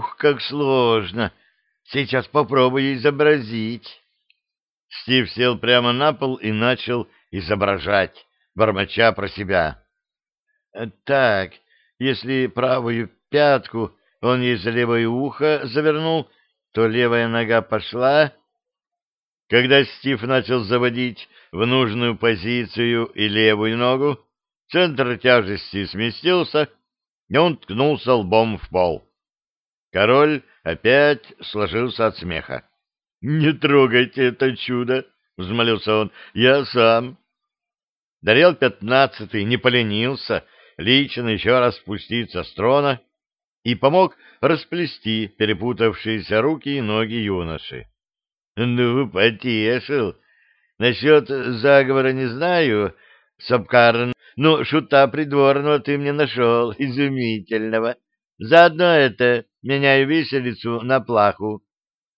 Ух, как сложно! Сейчас попробую изобразить. Стив сел прямо на пол и начал изображать, бормоча про себя. Так, если правую пятку он за левое ухо завернул, то левая нога пошла. Когда Стив начал заводить в нужную позицию и левую ногу, центр тяжести сместился, и он ткнулся лбом в пол. Король опять сложился от смеха. — Не трогайте это чудо! — взмолился он. — Я сам. Дарел пятнадцатый не поленился лично еще раз спуститься с трона и помог расплести перепутавшиеся руки и ноги юноши. — Ну, потешил. Насчет заговора не знаю, Сапкарн, но шута придворного ты мне нашел, изумительного. Заодно это меняю виселицу на плаху.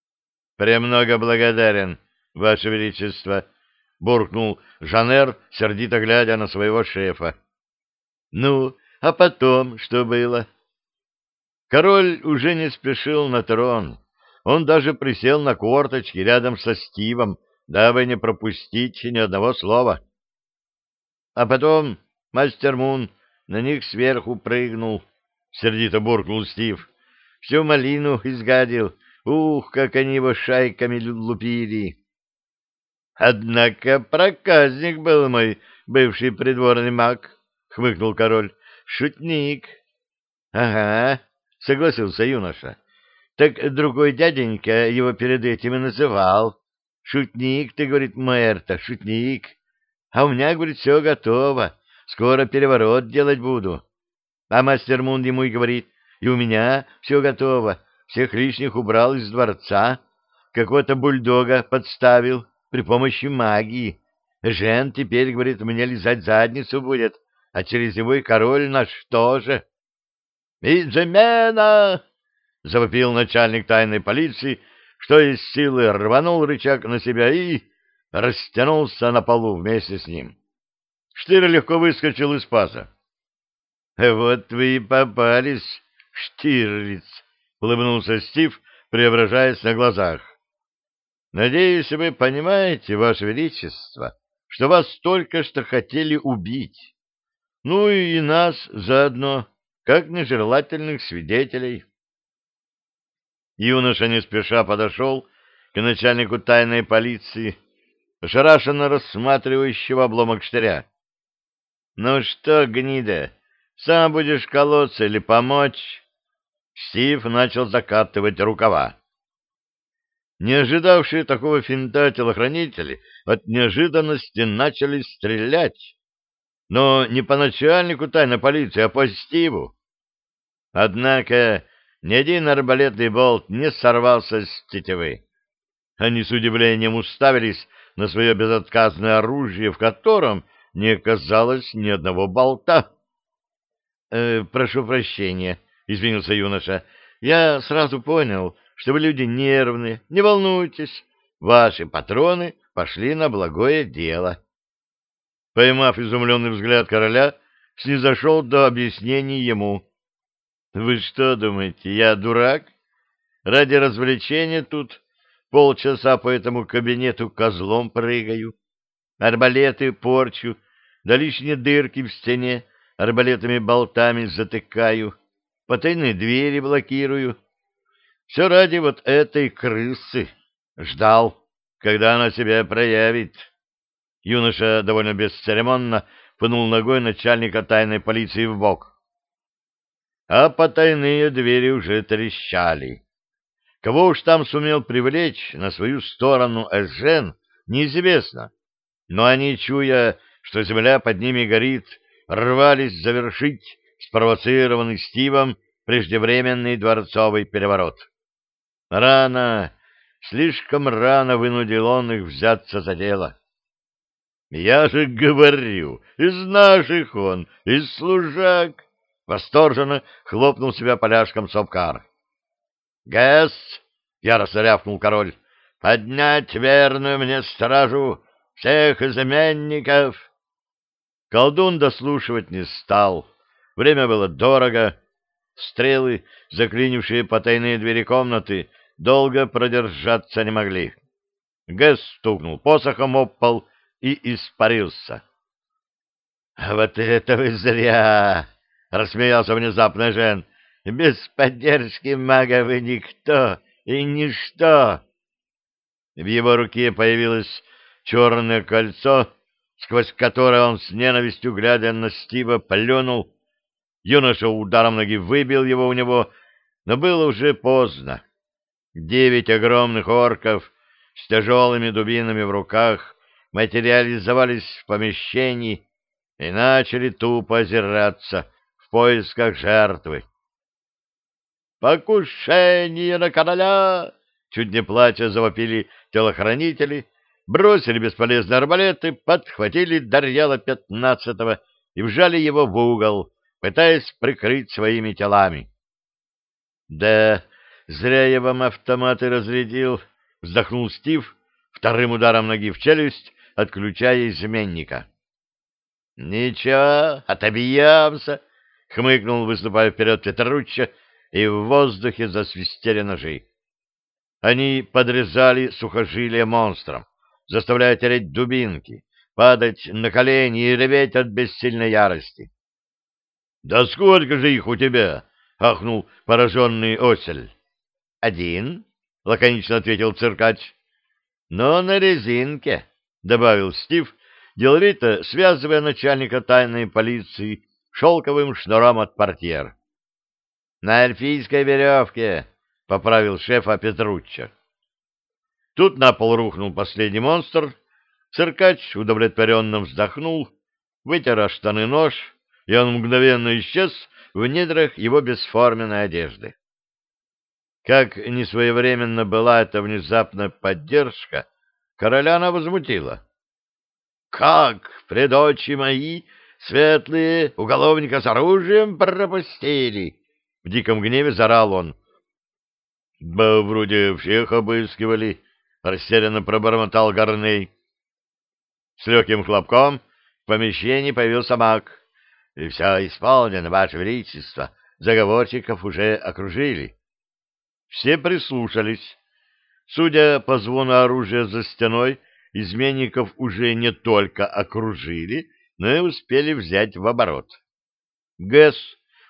— Премного благодарен, Ваше Величество, — буркнул Жанер, сердито глядя на своего шефа. — Ну, а потом что было? Король уже не спешил на трон. Он даже присел на корточки рядом со Стивом, дабы не пропустить ни одного слова. А потом мастер Мун на них сверху прыгнул, — сердито буркнул Стив всю малину изгадил. Ух, как они его шайками лупили! Однако проказник был мой бывший придворный маг, — хмыкнул король. Шутник. — Ага, — согласился юноша. — Так другой дяденька его перед этим и называл. Шутник, ты, говорит, Мэрта, шутник. А у меня, говорит, все готово. Скоро переворот делать буду. А мастер Мун ему и говорит, и у меня все готово. Всех лишних убрал из дворца. Какого-то бульдога подставил при помощи магии. Жен теперь, говорит, мне лизать задницу будет, а через него и король наш тоже. «Измена!» — завопил начальник тайной полиции, что из силы рванул рычаг на себя и растянулся на полу вместе с ним. Штырь легко выскочил из паза. «Вот вы и попались!» Штирлиц, — улыбнулся Стив, преображаясь на глазах. — Надеюсь, вы понимаете, Ваше Величество, что вас только что хотели убить. Ну и нас заодно, как нежелательных свидетелей. Юноша не спеша подошел к начальнику тайной полиции, ошарашенно рассматривающего обломок штыря. — Ну что, гнида, сам будешь колоться или помочь? Стив начал закатывать рукава. Не ожидавшие такого финта телохранители от неожиданности начали стрелять. Но не по начальнику тайной полиции, а по Стиву. Однако ни один арбалетный болт не сорвался с тетивы. Они с удивлением уставились на свое безотказное оружие, в котором не оказалось ни одного болта. «Э, — Прошу прощения, — извинился юноша. — Я сразу понял, что вы люди нервные. Не волнуйтесь, ваши патроны пошли на благое дело. Поймав изумленный взгляд короля, снизошел до объяснений ему. — Вы что думаете, я дурак? Ради развлечения тут полчаса по этому кабинету козлом прыгаю, арбалеты порчу, да лишние дырки в стене арбалетами болтами затыкаю — потайные двери блокирую. Все ради вот этой крысы. Ждал, когда она себя проявит. Юноша довольно бесцеремонно пнул ногой начальника тайной полиции в бок. А потайные двери уже трещали. Кого уж там сумел привлечь на свою сторону Эжен, неизвестно. Но они, чуя, что земля под ними горит, рвались завершить спровоцированный Стивом преждевременный дворцовый переворот. Рано, слишком рано вынудил он их взяться за дело. Я же говорю, из наших он, из служак. Восторженно хлопнул себя поляшком Сопкар. Гэс, яростно рявкнул король, поднять верную мне стражу всех изменников. Колдун дослушивать не стал. Время было дорого, Стрелы, заклинившие потайные двери комнаты, долго продержаться не могли. Гэс стукнул посохом об пол и испарился. — А вот это вы зря! — рассмеялся внезапно Жен. — Без поддержки мага вы никто и ничто. В его руке появилось черное кольцо, сквозь которое он с ненавистью, глядя на Стива, плюнул. Юноша ударом ноги выбил его у него, но было уже поздно. Девять огромных орков с тяжелыми дубинами в руках материализовались в помещении и начали тупо озираться в поисках жертвы. «Покушение на короля!» Чуть не плача завопили телохранители, бросили бесполезные арбалеты, подхватили Дарьяла пятнадцатого и вжали его в угол, пытаясь прикрыть своими телами. «Да, зря я вам автоматы разрядил», — вздохнул Стив, вторым ударом ноги в челюсть, отключая изменника. «Ничего, отобьемся», — хмыкнул, выступая вперед Петручча, и в воздухе засвистели ножи. Они подрезали сухожилия монстрам, заставляя тереть дубинки, падать на колени и реветь от бессильной ярости. — Да сколько же их у тебя? — ахнул пораженный осель. — Один, — лаконично ответил циркач. — Но на резинке, — добавил Стив, деловито связывая начальника тайной полиции шелковым шнуром от портьер. — На эльфийской веревке, — поправил шефа Петручча. Тут на пол рухнул последний монстр. Циркач удовлетворенно вздохнул, вытер штаны нож, и он мгновенно исчез в недрах его бесформенной одежды. Как несвоевременно была эта внезапная поддержка, короля она возмутила. — Как, предочи мои, светлые уголовника с оружием пропустили? — в диком гневе зарал он. — Да вроде всех обыскивали, — растерянно пробормотал Горней. С легким хлопком в помещении появился маг. — И все исполнено, Ваше Величество. Заговорщиков уже окружили. Все прислушались. Судя по звону оружия за стеной, изменников уже не только окружили, но и успели взять в оборот. Гэс,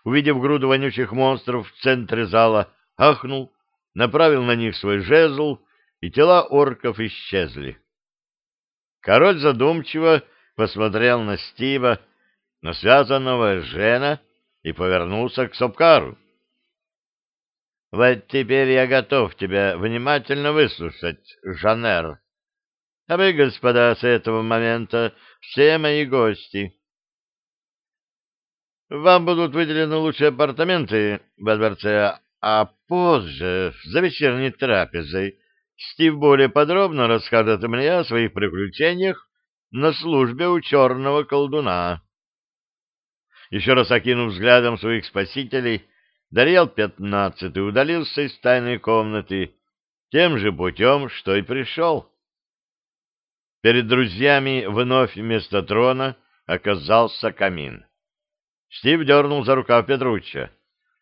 увидев груду вонючих монстров в центре зала, ахнул, направил на них свой жезл, и тела орков исчезли. Король задумчиво посмотрел на Стива, на связанного Жена и повернулся к Сопкару. — Вот теперь я готов тебя внимательно выслушать, Жанер. А вы, господа, с этого момента все мои гости. Вам будут выделены лучшие апартаменты во дворце, а позже, за вечерней трапезой, Стив более подробно расскажет мне о своих приключениях на службе у черного колдуна. Еще раз окинув взглядом своих спасителей, Дарьял пятнадцатый удалился из тайной комнаты тем же путем, что и пришел. Перед друзьями вновь вместо трона оказался камин. Стив дернул за рукав Петручча.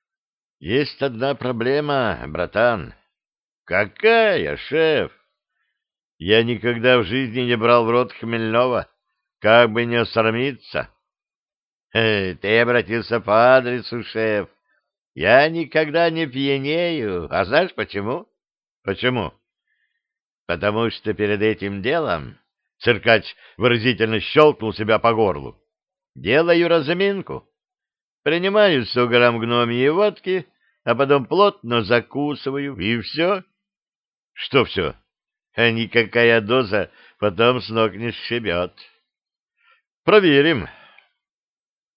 — Есть одна проблема, братан. — Какая, шеф? Я никогда в жизни не брал в рот хмельного, как бы не осрамиться. Ты обратился по адресу, шеф. Я никогда не пьянею. А знаешь почему? — Почему? — Потому что перед этим делом циркач выразительно щелкнул себя по горлу. Делаю разминку. Принимаю сто грамм гномьей водки, а потом плотно закусываю, и все. Что все? А никакая доза потом с ног не сшибет. Проверим,